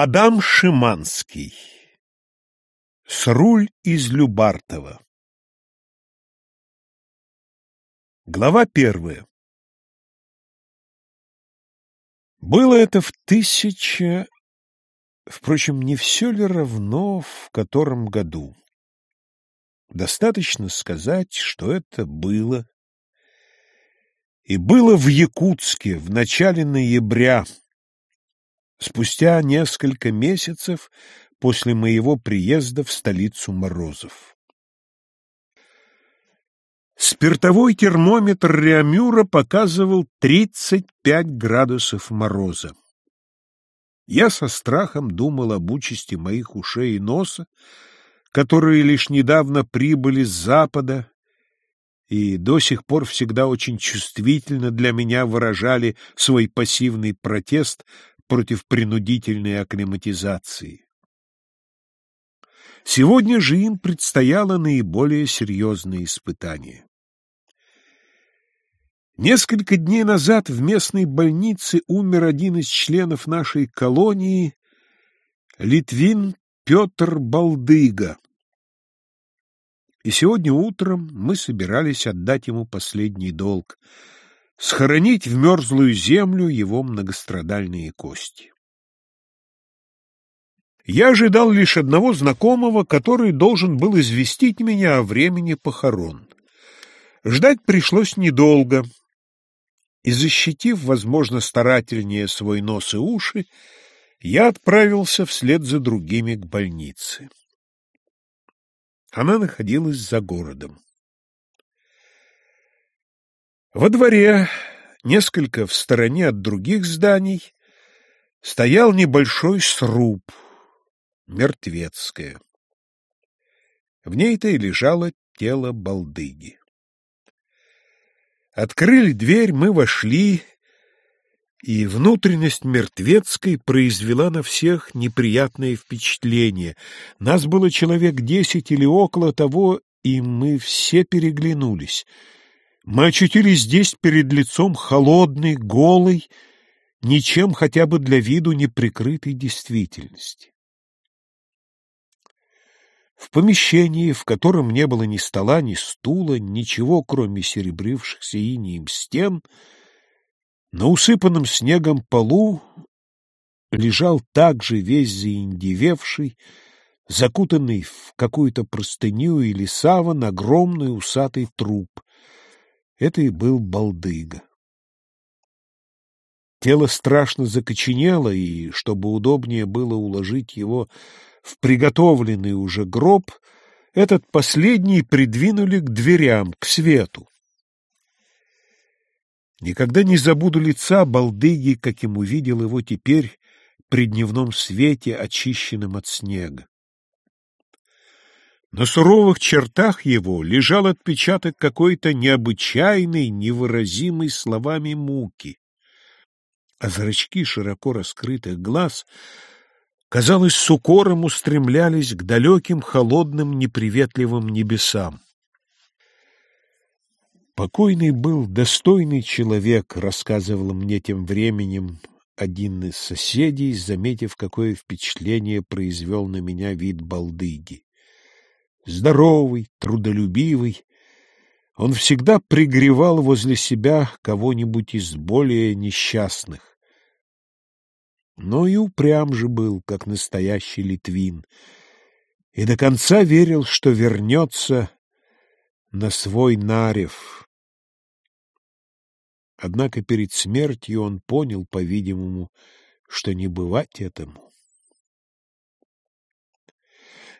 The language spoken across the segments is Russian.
Адам Шиманский Сруль из Любартова Глава первая Было это в тысяча... Впрочем, не все ли равно, в котором году? Достаточно сказать, что это было. И было в Якутске в начале ноября, спустя несколько месяцев после моего приезда в столицу морозов. Спиртовой термометр Реамюра показывал 35 градусов мороза. Я со страхом думал об участи моих ушей и носа, которые лишь недавно прибыли с запада и до сих пор всегда очень чувствительно для меня выражали свой пассивный протест против принудительной акклиматизации. Сегодня же им предстояло наиболее серьезное испытание. Несколько дней назад в местной больнице умер один из членов нашей колонии, Литвин Петр Балдыга. И сегодня утром мы собирались отдать ему последний долг — схоронить в мерзлую землю его многострадальные кости. Я ожидал лишь одного знакомого, который должен был известить меня о времени похорон. Ждать пришлось недолго — и, защитив, возможно, старательнее свой нос и уши, я отправился вслед за другими к больнице. Она находилась за городом. Во дворе, несколько в стороне от других зданий, стоял небольшой сруб, мертвецкое. В ней-то и лежало тело балдыги. Открыли дверь, мы вошли, и внутренность мертвецкой произвела на всех неприятное впечатление. Нас было человек десять или около того, и мы все переглянулись. Мы очутились здесь перед лицом холодной, голой, ничем хотя бы для виду не прикрытой действительности. В помещении, в котором не было ни стола, ни стула, ничего, кроме серебрившихся инием стен, на усыпанном снегом полу лежал также весь заиндевевший, закутанный в какую-то простыню или саван, огромный усатый труп. Это и был балдыга. Тело страшно закоченело, и, чтобы удобнее было уложить его в приготовленный уже гроб, этот последний придвинули к дверям, к свету. Никогда не забуду лица балдыги, каким увидел его теперь при дневном свете, очищенном от снега. На суровых чертах его лежал отпечаток какой-то необычайной, невыразимой словами муки, а зрачки широко раскрытых глаз казалось, с укором устремлялись к далеким, холодным, неприветливым небесам. Покойный был достойный человек, рассказывал мне тем временем один из соседей, заметив, какое впечатление произвел на меня вид балдыги. Здоровый, трудолюбивый, он всегда пригревал возле себя кого-нибудь из более несчастных но и упрям же был, как настоящий литвин, и до конца верил, что вернется на свой Нарев. Однако перед смертью он понял, по-видимому, что не бывать этому.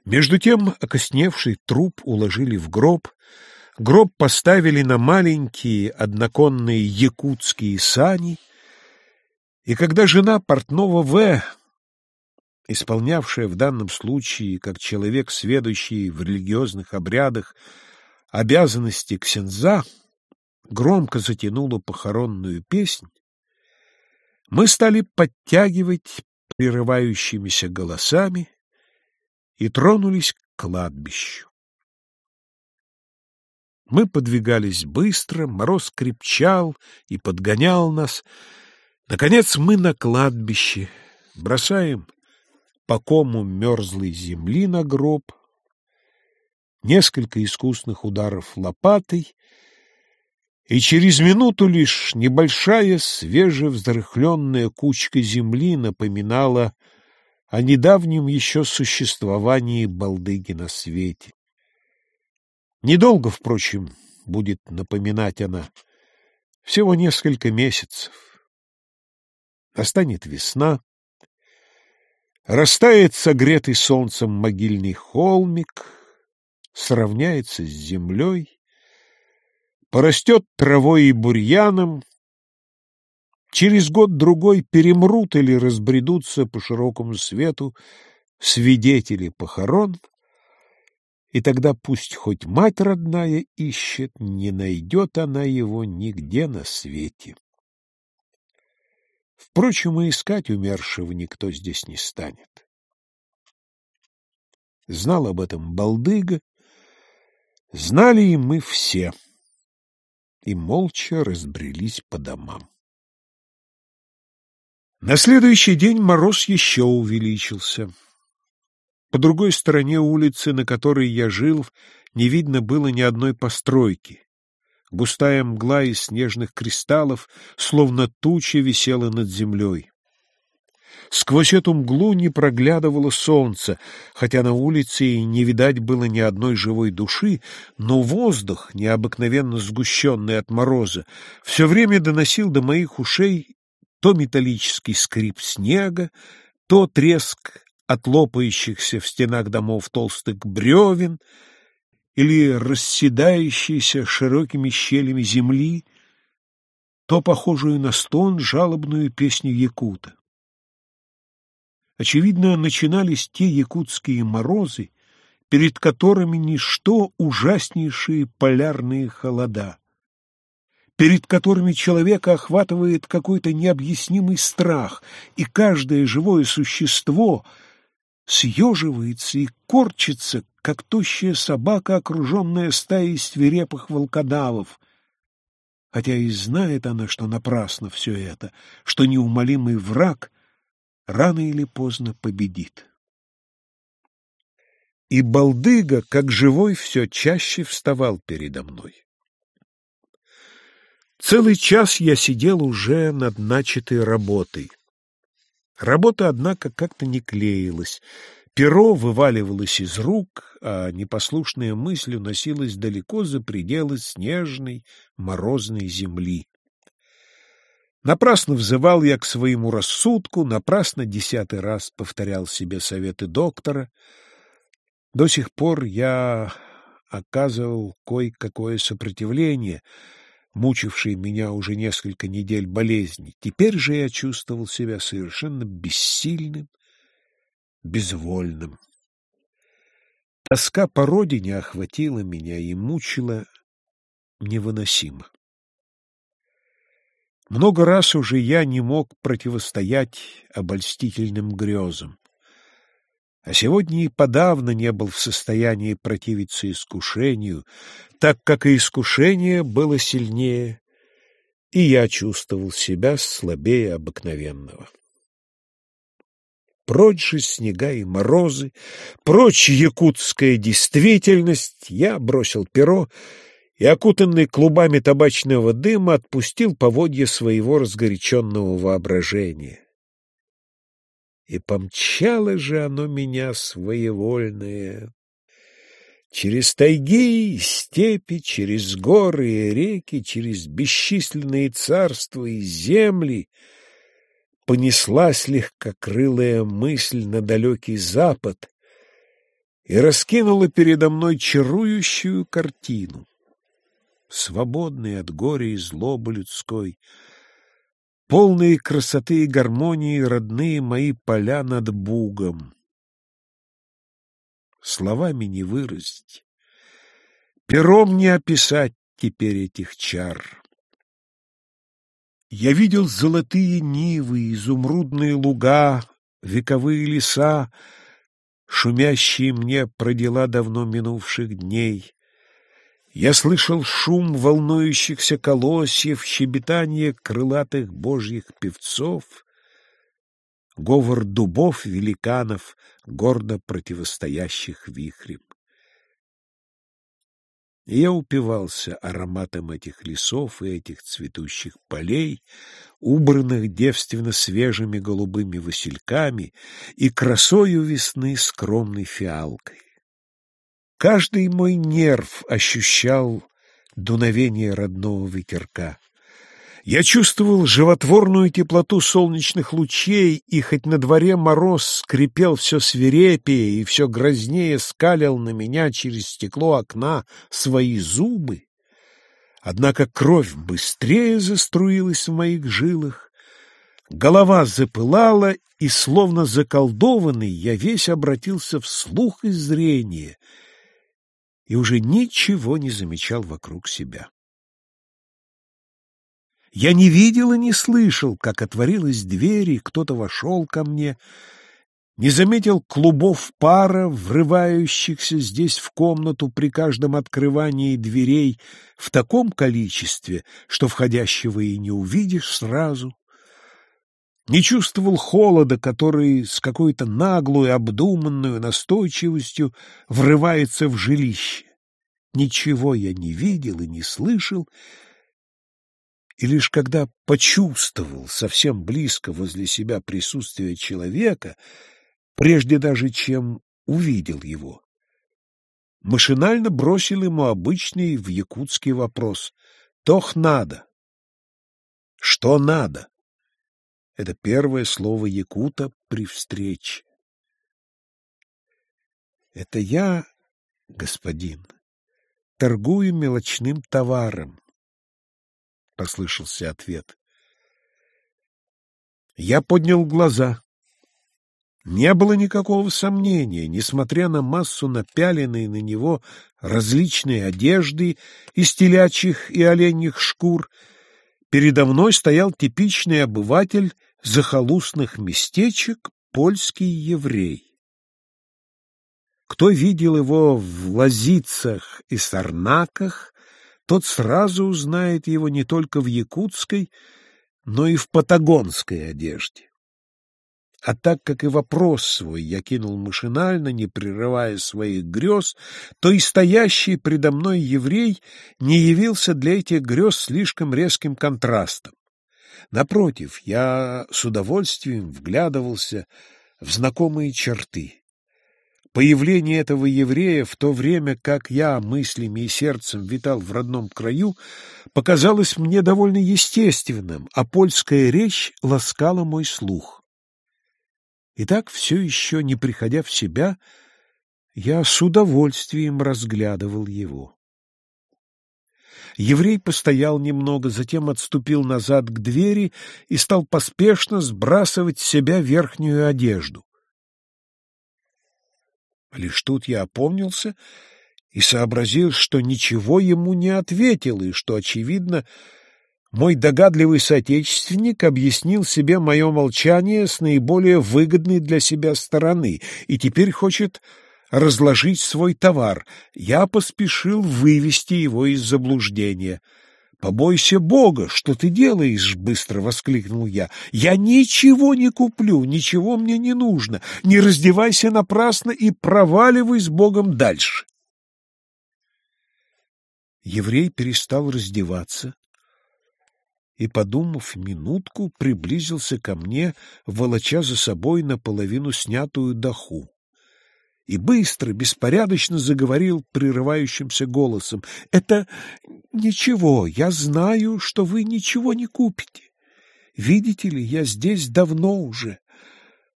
Между тем окосневший труп уложили в гроб, гроб поставили на маленькие одноконные якутские сани — и когда жена портного В, исполнявшая в данном случае, как человек, сведущий в религиозных обрядах, обязанности ксенза, громко затянула похоронную песнь, мы стали подтягивать прерывающимися голосами и тронулись к кладбищу. Мы подвигались быстро, мороз крепчал и подгонял нас — Наконец мы на кладбище, бросаем по кому мерзлой земли на гроб, несколько искусных ударов лопатой, и через минуту лишь небольшая свежевзрыхленная кучка земли напоминала о недавнем еще существовании балдыги на свете. Недолго, впрочем, будет напоминать она, всего несколько месяцев. Настанет весна, растает согретый солнцем могильный холмик, сравняется с землей, порастет травой и бурьяном, через год-другой перемрут или разбредутся по широкому свету свидетели похорон, и тогда пусть хоть мать родная ищет, не найдет она его нигде на свете. Впрочем, и искать умершего никто здесь не станет. Знал об этом Балдыга, знали и мы все, и молча разбрелись по домам. На следующий день мороз еще увеличился. По другой стороне улицы, на которой я жил, не видно было ни одной постройки. Густая мгла из снежных кристаллов, словно туча, висела над землей. Сквозь эту мглу не проглядывало солнце, хотя на улице и не видать было ни одной живой души, но воздух, необыкновенно сгущенный от мороза, все время доносил до моих ушей то металлический скрип снега, то треск от лопающихся в стенах домов толстых бревен или расседающейся широкими щелями земли, то похожую на стон жалобную песню якута. Очевидно, начинались те якутские морозы, перед которыми ничто ужаснейшие полярные холода перед которыми человека охватывает какой-то необъяснимый страх, и каждое живое существо съеживается и корчится, как тощая собака, окруженная стаей свирепых волкодавов. Хотя и знает она, что напрасно все это, что неумолимый враг рано или поздно победит. И Балдыга, как живой, все чаще вставал передо мной. Целый час я сидел уже над начатой работой. Работа, однако, как-то не клеилась. Перо вываливалось из рук, а непослушная мысль уносилась далеко за пределы снежной, морозной земли. Напрасно взывал я к своему рассудку, напрасно десятый раз повторял себе советы доктора. До сих пор я оказывал кое-какое сопротивление — мучившей меня уже несколько недель болезни. Теперь же я чувствовал себя совершенно бессильным, безвольным. Тоска по родине охватила меня и мучила невыносимо. Много раз уже я не мог противостоять обольстительным грезам а сегодня и подавно не был в состоянии противиться искушению, так как и искушение было сильнее, и я чувствовал себя слабее обыкновенного. Прочь же снега и морозы, прочь якутская действительность, я бросил перо и, окутанный клубами табачного дыма, отпустил поводья своего разгоряченного воображения. И помчало же оно меня своевольное. Через тайги и степи, через горы и реки, через бесчисленные царства и земли понеслась легкокрылая мысль на далекий запад и раскинула передо мной чарующую картину. Свободный от горя и злобы людской — полные красоты и гармонии родные мои поля над Бугом. Словами не выразить, пером не описать теперь этих чар. Я видел золотые нивы, изумрудные луга, вековые леса, шумящие мне про дела давно минувших дней. Я слышал шум волнующихся колосьев, щебетание крылатых божьих певцов. говор дубов великанов, гордо противостоящих вихрем. Я упивался ароматом этих лесов и этих цветущих полей, убранных девственно свежими голубыми васильками и красою весны скромной фиалкой. Каждый мой нерв ощущал дуновение родного ветерка. Я чувствовал животворную теплоту солнечных лучей, и хоть на дворе мороз скрипел все свирепее и все грознее скалил на меня через стекло окна свои зубы, однако кровь быстрее заструилась в моих жилах, голова запылала, и, словно заколдованный, я весь обратился в слух и зрение и уже ничего не замечал вокруг себя. Я не видел и не слышал, как отворилась дверь, и кто-то вошел ко мне, не заметил клубов пара, врывающихся здесь в комнату при каждом открывании дверей в таком количестве, что входящего и не увидишь сразу. Не чувствовал холода, который с какой-то наглой, обдуманной настойчивостью врывается в жилище. Ничего я не видел и не слышал, и лишь когда почувствовал совсем близко возле себя присутствие человека, прежде даже чем увидел его, машинально бросил ему обычный в якутский вопрос «Тох надо?» «Что надо?» Это первое слово якута при встрече. «Это я, господин, торгую мелочным товаром послышался ответ. Я поднял глаза. Не было никакого сомнения, несмотря на массу напяленной на него различной одежды из телячьих и оленьих шкур, передо мной стоял типичный обыватель захолустных местечек, польский еврей. Кто видел его в лазицах и сарнаках, тот сразу узнает его не только в якутской, но и в патагонской одежде. А так как и вопрос свой я кинул машинально, не прерывая своих грез, то и стоящий предо мной еврей не явился для этих грез слишком резким контрастом. Напротив, я с удовольствием вглядывался в знакомые черты. Появление этого еврея в то время, как я мыслями и сердцем витал в родном краю, показалось мне довольно естественным, а польская речь ласкала мой слух. И так, все еще не приходя в себя, я с удовольствием разглядывал его. Еврей постоял немного, затем отступил назад к двери и стал поспешно сбрасывать с себя верхнюю одежду. Лишь тут я опомнился и сообразил, что ничего ему не ответил, и что, очевидно, мой догадливый соотечественник объяснил себе мое молчание с наиболее выгодной для себя стороны и теперь хочет разложить свой товар. Я поспешил вывести его из заблуждения — «Побойся Бога, что ты делаешь?» — быстро воскликнул я. «Я ничего не куплю, ничего мне не нужно. Не раздевайся напрасно и проваливай с Богом дальше». Еврей перестал раздеваться и, подумав минутку, приблизился ко мне, волоча за собой наполовину снятую доху и быстро, беспорядочно заговорил прерывающимся голосом. — Это ничего, я знаю, что вы ничего не купите. Видите ли, я здесь давно уже,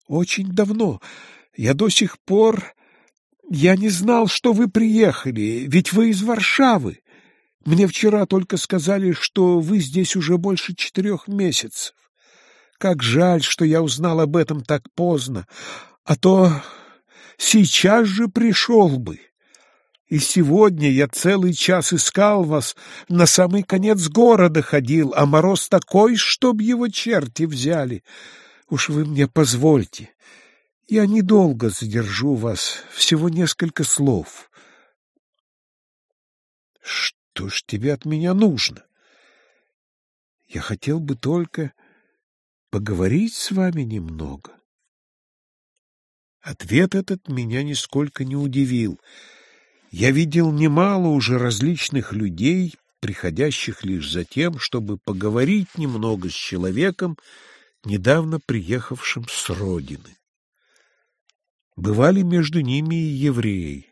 очень давно. Я до сих пор... Я не знал, что вы приехали, ведь вы из Варшавы. Мне вчера только сказали, что вы здесь уже больше четырех месяцев. Как жаль, что я узнал об этом так поздно, а то сейчас же пришел бы. И сегодня я целый час искал вас, на самый конец города ходил, а мороз такой, чтоб его черти взяли. Уж вы мне позвольте, я недолго задержу вас, всего несколько слов. Что ж тебе от меня нужно? Я хотел бы только поговорить с вами немного. Ответ этот меня нисколько не удивил. Я видел немало уже различных людей, приходящих лишь за тем, чтобы поговорить немного с человеком, недавно приехавшим с родины. Бывали между ними и евреи.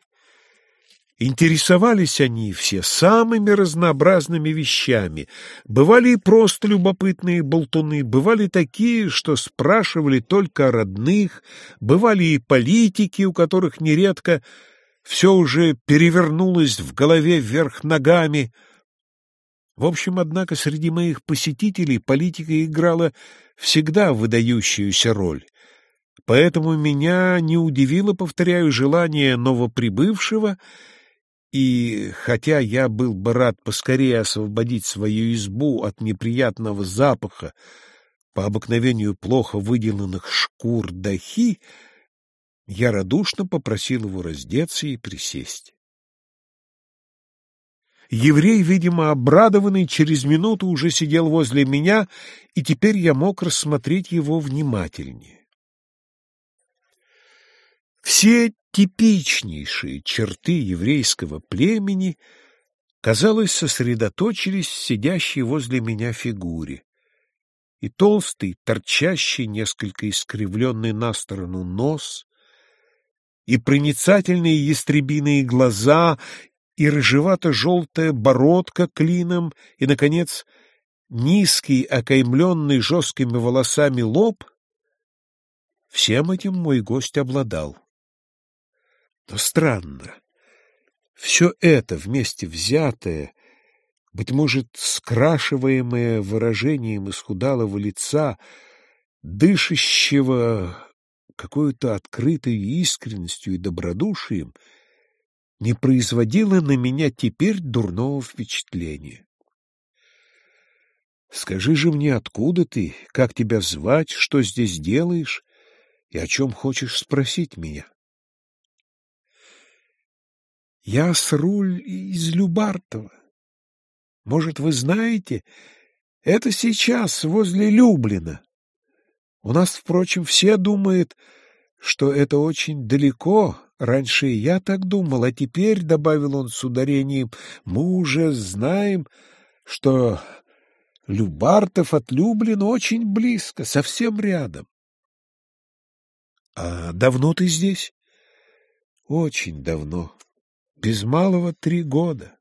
Интересовались они все самыми разнообразными вещами. Бывали и просто любопытные болтуны, бывали такие, что спрашивали только о родных, бывали и политики, у которых нередко все уже перевернулось в голове вверх ногами. В общем, однако, среди моих посетителей политика играла всегда выдающуюся роль. Поэтому меня не удивило, повторяю, желание новоприбывшего — и хотя я был бы рад поскорее освободить свою избу от неприятного запаха, по обыкновению плохо выделанных шкур дахи, я радушно попросил его раздеться и присесть. Еврей, видимо, обрадованный, через минуту уже сидел возле меня, и теперь я мог рассмотреть его внимательнее. Все типичнейшие черты еврейского племени, казалось, сосредоточились в сидящей возле меня фигуре. И толстый, торчащий, несколько искривленный на сторону нос, и проницательные ястребиные глаза, и рыжевато-желтая бородка клином, и, наконец, низкий, окаймленный жесткими волосами лоб — всем этим мой гость обладал. Но странно. Все это вместе взятое, быть может, скрашиваемое выражением исхудалого лица, дышащего какой-то открытой искренностью и добродушием, не производило на меня теперь дурного впечатления. Скажи же мне, откуда ты, как тебя звать, что здесь делаешь и о чем хочешь спросить меня? Я с руль из Любартова. Может, вы знаете, это сейчас возле Люблина. У нас, впрочем, все думают, что это очень далеко. Раньше я так думал, а теперь, — добавил он с ударением, — мы уже знаем, что Любартов от Люблина очень близко, совсем рядом. — А давно ты здесь? — Очень давно. Без малого три года.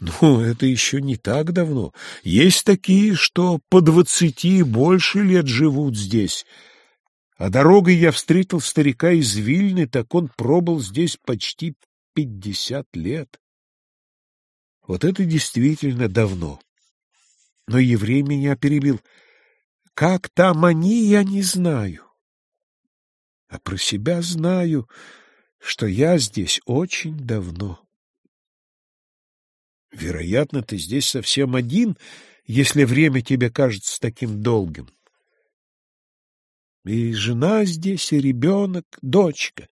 Ну, это еще не так давно. Есть такие, что по двадцати и больше лет живут здесь. А дорогой я встретил старика из Вильны, так он пробыл здесь почти пятьдесят лет. Вот это действительно давно. Но еврей меня перебил. Как там они, я не знаю. А про себя знаю, что я здесь очень давно. Вероятно, ты здесь совсем один, если время тебе кажется таким долгим. И жена здесь, и ребенок, дочка.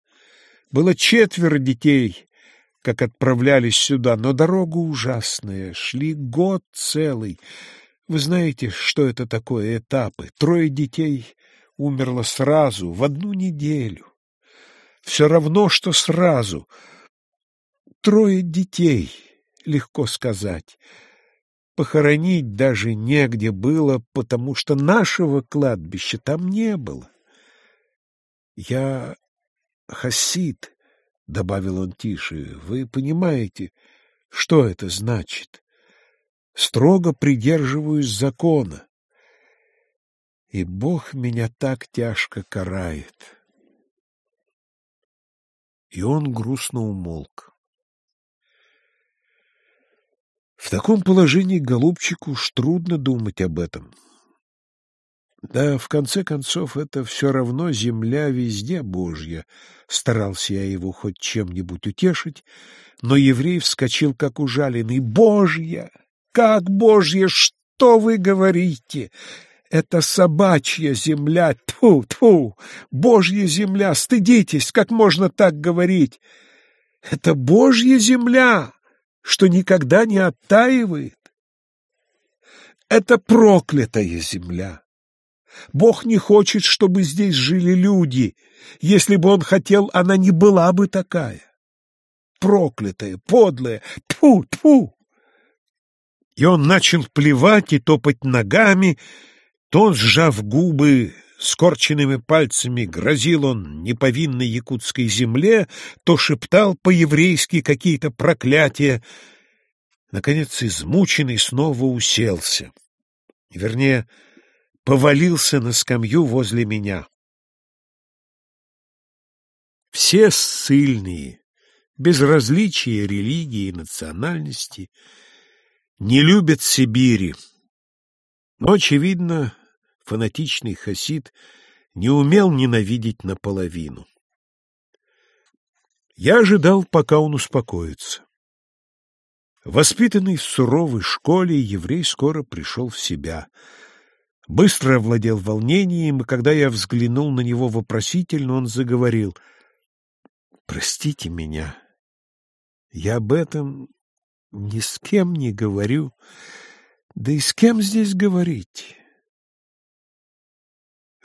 Было четверо детей, как отправлялись сюда, но дорога ужасная, шли год целый. Вы знаете, что это такое этапы? Трое детей умерло сразу, в одну неделю все равно, что сразу. Трое детей, легко сказать. Похоронить даже негде было, потому что нашего кладбища там не было. Я хасид, — добавил он тише, — вы понимаете, что это значит? Строго придерживаюсь закона. И Бог меня так тяжко карает и он грустно умолк. В таком положении голубчику уж трудно думать об этом. Да, в конце концов, это все равно земля везде Божья. Старался я его хоть чем-нибудь утешить, но еврей вскочил, как ужаленный. «Божья! Как Божья! Что вы говорите? Это собачья земля, тьфу, тьфу, божья земля, стыдитесь, как можно так говорить? Это божья земля, что никогда не оттаивает. Это проклятая земля. Бог не хочет, чтобы здесь жили люди. Если бы он хотел, она не была бы такая. Проклятая, подлая, тьфу, тьфу! И он начал плевать и топать ногами, то, сжав губы, скорченными пальцами грозил он неповинной якутской земле, то шептал по-еврейски какие-то проклятия. Наконец, измученный, снова уселся. Вернее, повалился на скамью возле меня. Все ссыльные, без различия религии и национальности, не любят Сибири. Но, очевидно, фанатичный хасид не умел ненавидеть наполовину. Я ожидал, пока он успокоится. Воспитанный в суровой школе, еврей скоро пришел в себя — быстро овладел волнением, и когда я взглянул на него вопросительно, он заговорил. «Простите меня, я об этом ни с кем не говорю, да и с кем здесь говорить?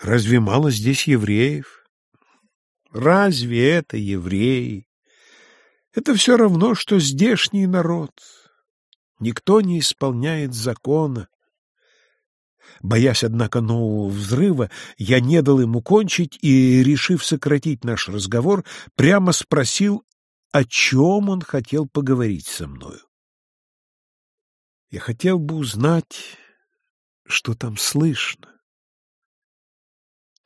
Разве мало здесь евреев? Разве это евреи? Это все равно, что здешний народ. Никто не исполняет закона. Боясь, однако, нового взрыва, я не дал ему кончить и, решив сократить наш разговор, прямо спросил, о чем он хотел поговорить со мною. Я хотел бы узнать, что там слышно.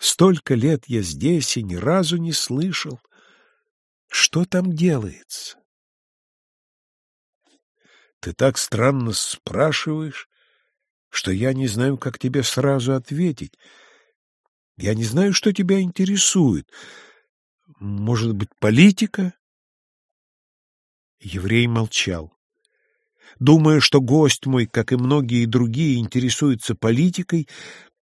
Столько лет я здесь и ни разу не слышал, что там делается. Ты так странно спрашиваешь, что я не знаю, как тебе сразу ответить. Я не знаю, что тебя интересует. Может быть, политика? Еврей молчал. Думая, что гость мой, как и многие другие, интересуется политикой,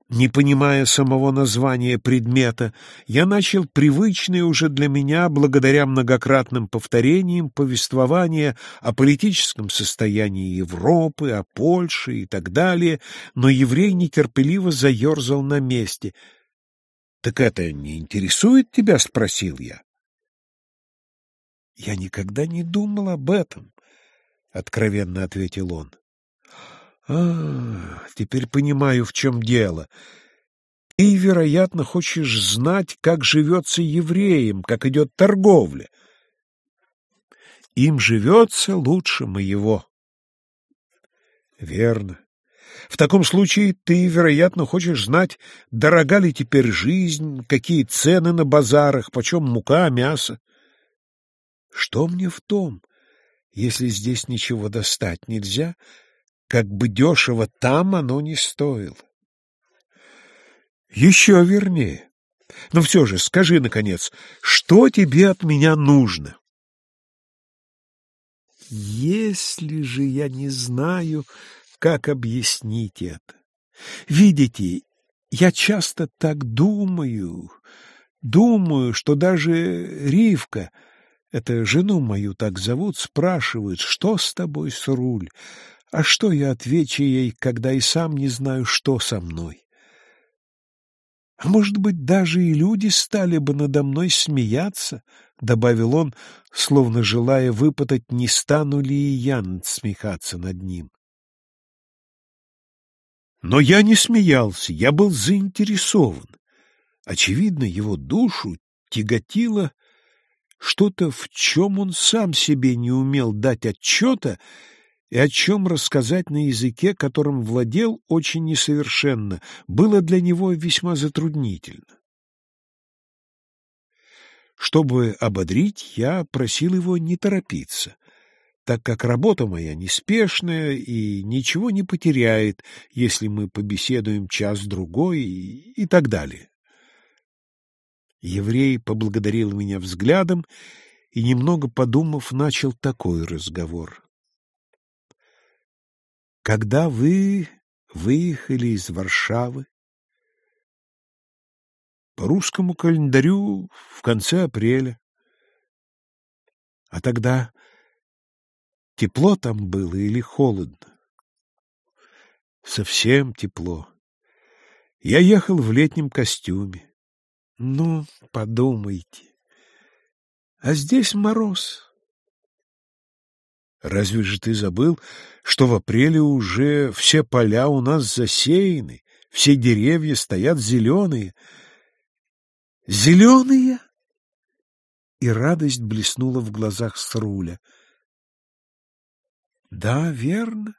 не понимая самого названия предмета, я начал привычное уже для меня, благодаря многократным повторениям, повествование о политическом состоянии Европы, о Польше и так далее, но еврей нетерпеливо заерзал на месте. — Так это не интересует тебя? — спросил я. — Я никогда не думал об этом, — откровенно ответил он. А, теперь понимаю, в чем дело. Ты, вероятно, хочешь знать, как живется евреям, как идет торговля. Им живется лучше моего. Верно. В таком случае ты, вероятно, хочешь знать, дорога ли теперь жизнь, какие цены на базарах, почем мука, мясо. Что мне в том, если здесь ничего достать нельзя, — как бы дешево там оно не стоило. Еще вернее. Но все же, скажи, наконец, что тебе от меня нужно? Если же я не знаю, как объяснить это. Видите, я часто так думаю, думаю, что даже Ривка, это жену мою так зовут, спрашивает, что с тобой, Сруль, а что я отвечу ей, когда и сам не знаю, что со мной? А может быть, даже и люди стали бы надо мной смеяться, — добавил он, словно желая выпытать, не стану ли и я смехаться над ним. Но я не смеялся, я был заинтересован. Очевидно, его душу тяготило что-то, в чем он сам себе не умел дать отчета, и о чем рассказать на языке, которым владел очень несовершенно, было для него весьма затруднительно. Чтобы ободрить, я просил его не торопиться, так как работа моя неспешная и ничего не потеряет, если мы побеседуем час-другой и, так далее. Еврей поблагодарил меня взглядом и, немного подумав, начал такой разговор. Когда вы выехали из Варшавы? По русскому календарю в конце апреля. А тогда тепло там было или холодно? Совсем тепло. Я ехал в летнем костюме. Ну, подумайте. А здесь мороз. Разве же ты забыл, что в апреле уже все поля у нас засеяны, все деревья стоят зеленые? Зеленые? И радость блеснула в глазах Сруля. Да, верно,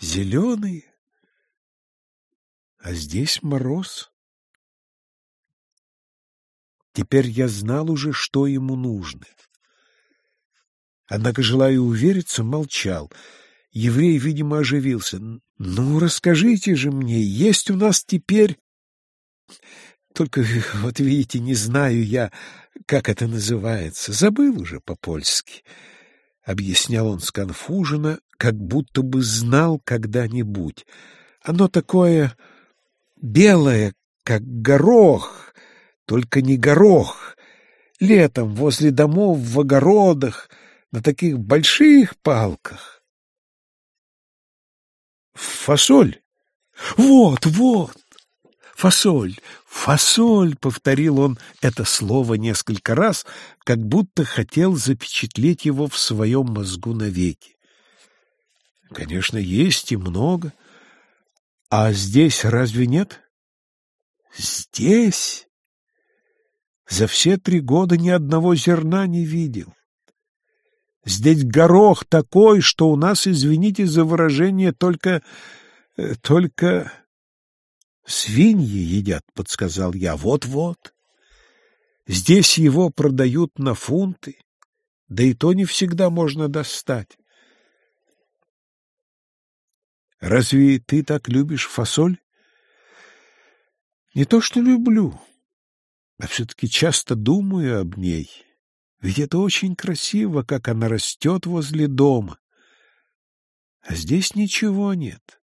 зеленые. А здесь мороз. Теперь я знал уже, что ему нужно. Однако, желая увериться, молчал. Еврей, видимо, оживился. «Ну, расскажите же мне, есть у нас теперь...» «Только, вот видите, не знаю я, как это называется. Забыл уже по-польски», — объяснял он сконфуженно, как будто бы знал когда-нибудь. «Оно такое белое, как горох, только не горох. Летом возле домов в огородах на таких больших палках. Фасоль. Вот, вот. Фасоль, фасоль, повторил он это слово несколько раз, как будто хотел запечатлеть его в своем мозгу навеки. Конечно, есть и много. А здесь разве нет? Здесь? За все три года ни одного зерна не видел. Здесь горох такой, что у нас, извините за выражение, только... Э, только... Свиньи едят, — подсказал я. Вот-вот. Здесь его продают на фунты, да и то не всегда можно достать. Разве ты так любишь фасоль? Не то, что люблю, а все-таки часто думаю об ней. Ведь это очень красиво, как она растет возле дома. А здесь ничего нет.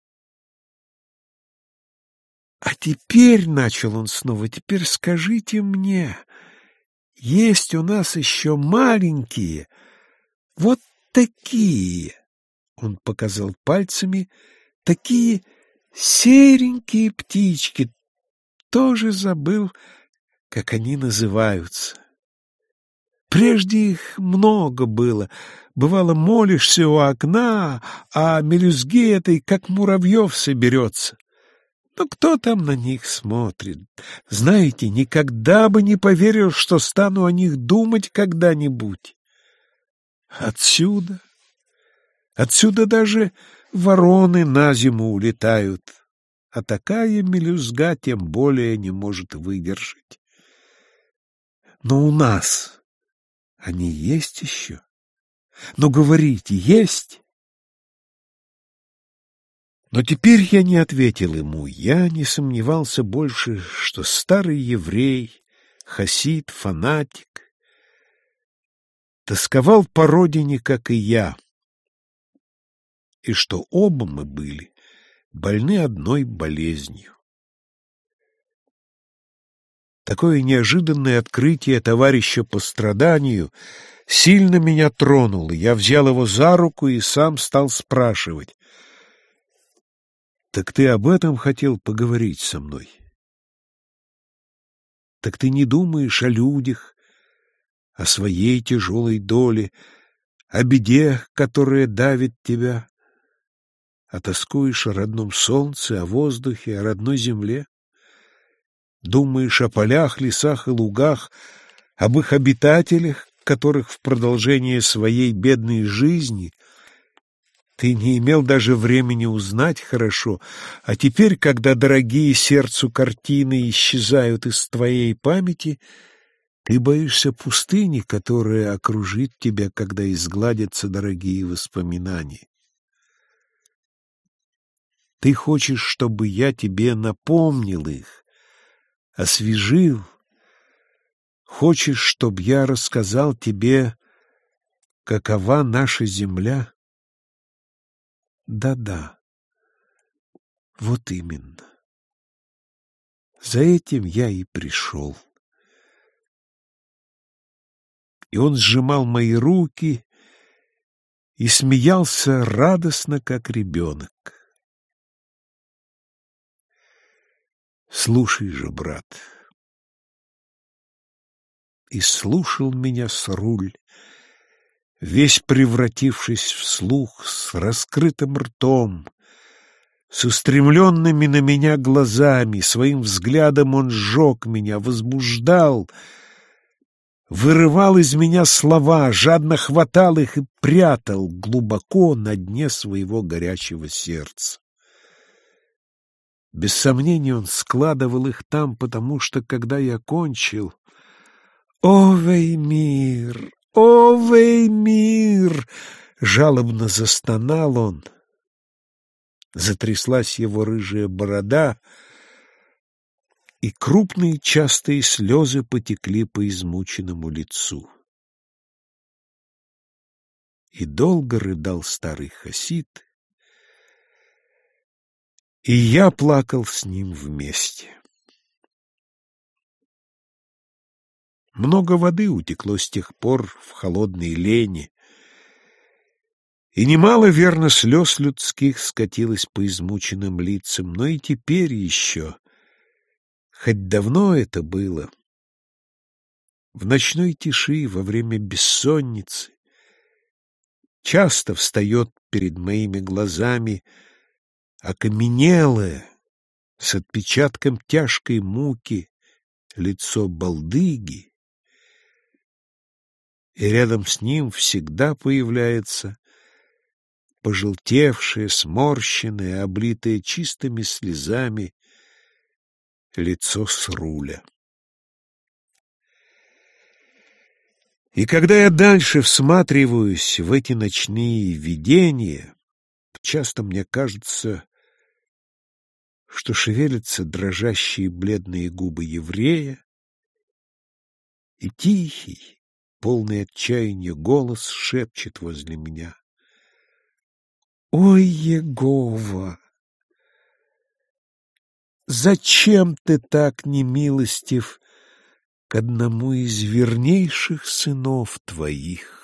А теперь, — начал он снова, — теперь скажите мне, есть у нас еще маленькие, вот такие, — он показал пальцами, — такие серенькие птички, тоже забыл, как они называются. Прежде их много было. Бывало, молишься у окна, а мелюзги этой, как муравьев, соберется. Но кто там на них смотрит? Знаете, никогда бы не поверил, что стану о них думать когда-нибудь. Отсюда, отсюда даже вороны на зиму улетают, а такая мелюзга тем более не может выдержать. Но у нас они есть еще? Но говорите, есть? Но теперь я не ответил ему. Я не сомневался больше, что старый еврей, хасид, фанатик, тосковал по родине, как и я, и что оба мы были больны одной болезнью. Такое неожиданное открытие товарища по страданию сильно меня тронуло. Я взял его за руку и сам стал спрашивать. «Так ты об этом хотел поговорить со мной?» «Так ты не думаешь о людях, о своей тяжелой доле, о беде, которая давит тебя, а тоскуешь о родном солнце, о воздухе, о родной земле?» Думаешь о полях, лесах и лугах, об их обитателях, которых в продолжение своей бедной жизни ты не имел даже времени узнать хорошо, а теперь, когда дорогие сердцу картины исчезают из твоей памяти, ты боишься пустыни, которая окружит тебя, когда изгладятся дорогие воспоминания. Ты хочешь, чтобы я тебе напомнил их, освежил. Хочешь, чтоб я рассказал тебе, какова наша земля? Да-да, вот именно. За этим я и пришел. И он сжимал мои руки и смеялся радостно, как ребенок. Слушай же, брат. И слушал меня с руль, весь превратившись в слух, с раскрытым ртом, с устремленными на меня глазами, своим взглядом он сжег меня, возбуждал, вырывал из меня слова, жадно хватал их и прятал глубоко на дне своего горячего сердца. Без сомнения, он складывал их там, потому что, когда я кончил... «Овей мир! Овей мир!» — жалобно застонал он. Затряслась его рыжая борода, и крупные частые слезы потекли по измученному лицу. И долго рыдал старый хасид, и я плакал с ним вместе. Много воды утекло с тех пор в холодной лени, и немало, верно, слез людских скатилось по измученным лицам, но и теперь еще, хоть давно это было, в ночной тиши, во время бессонницы, часто встает перед моими глазами — окаменелое, с отпечатком тяжкой муки, лицо балдыги, и рядом с ним всегда появляется пожелтевшее, сморщенное, облитое чистыми слезами лицо с руля. И когда я дальше всматриваюсь в эти ночные видения, часто мне кажется, что шевелятся дрожащие бледные губы еврея, и тихий, полный отчаяния голос шепчет возле меня. «Ой, Егова! Зачем ты так немилостив к одному из вернейших сынов твоих?»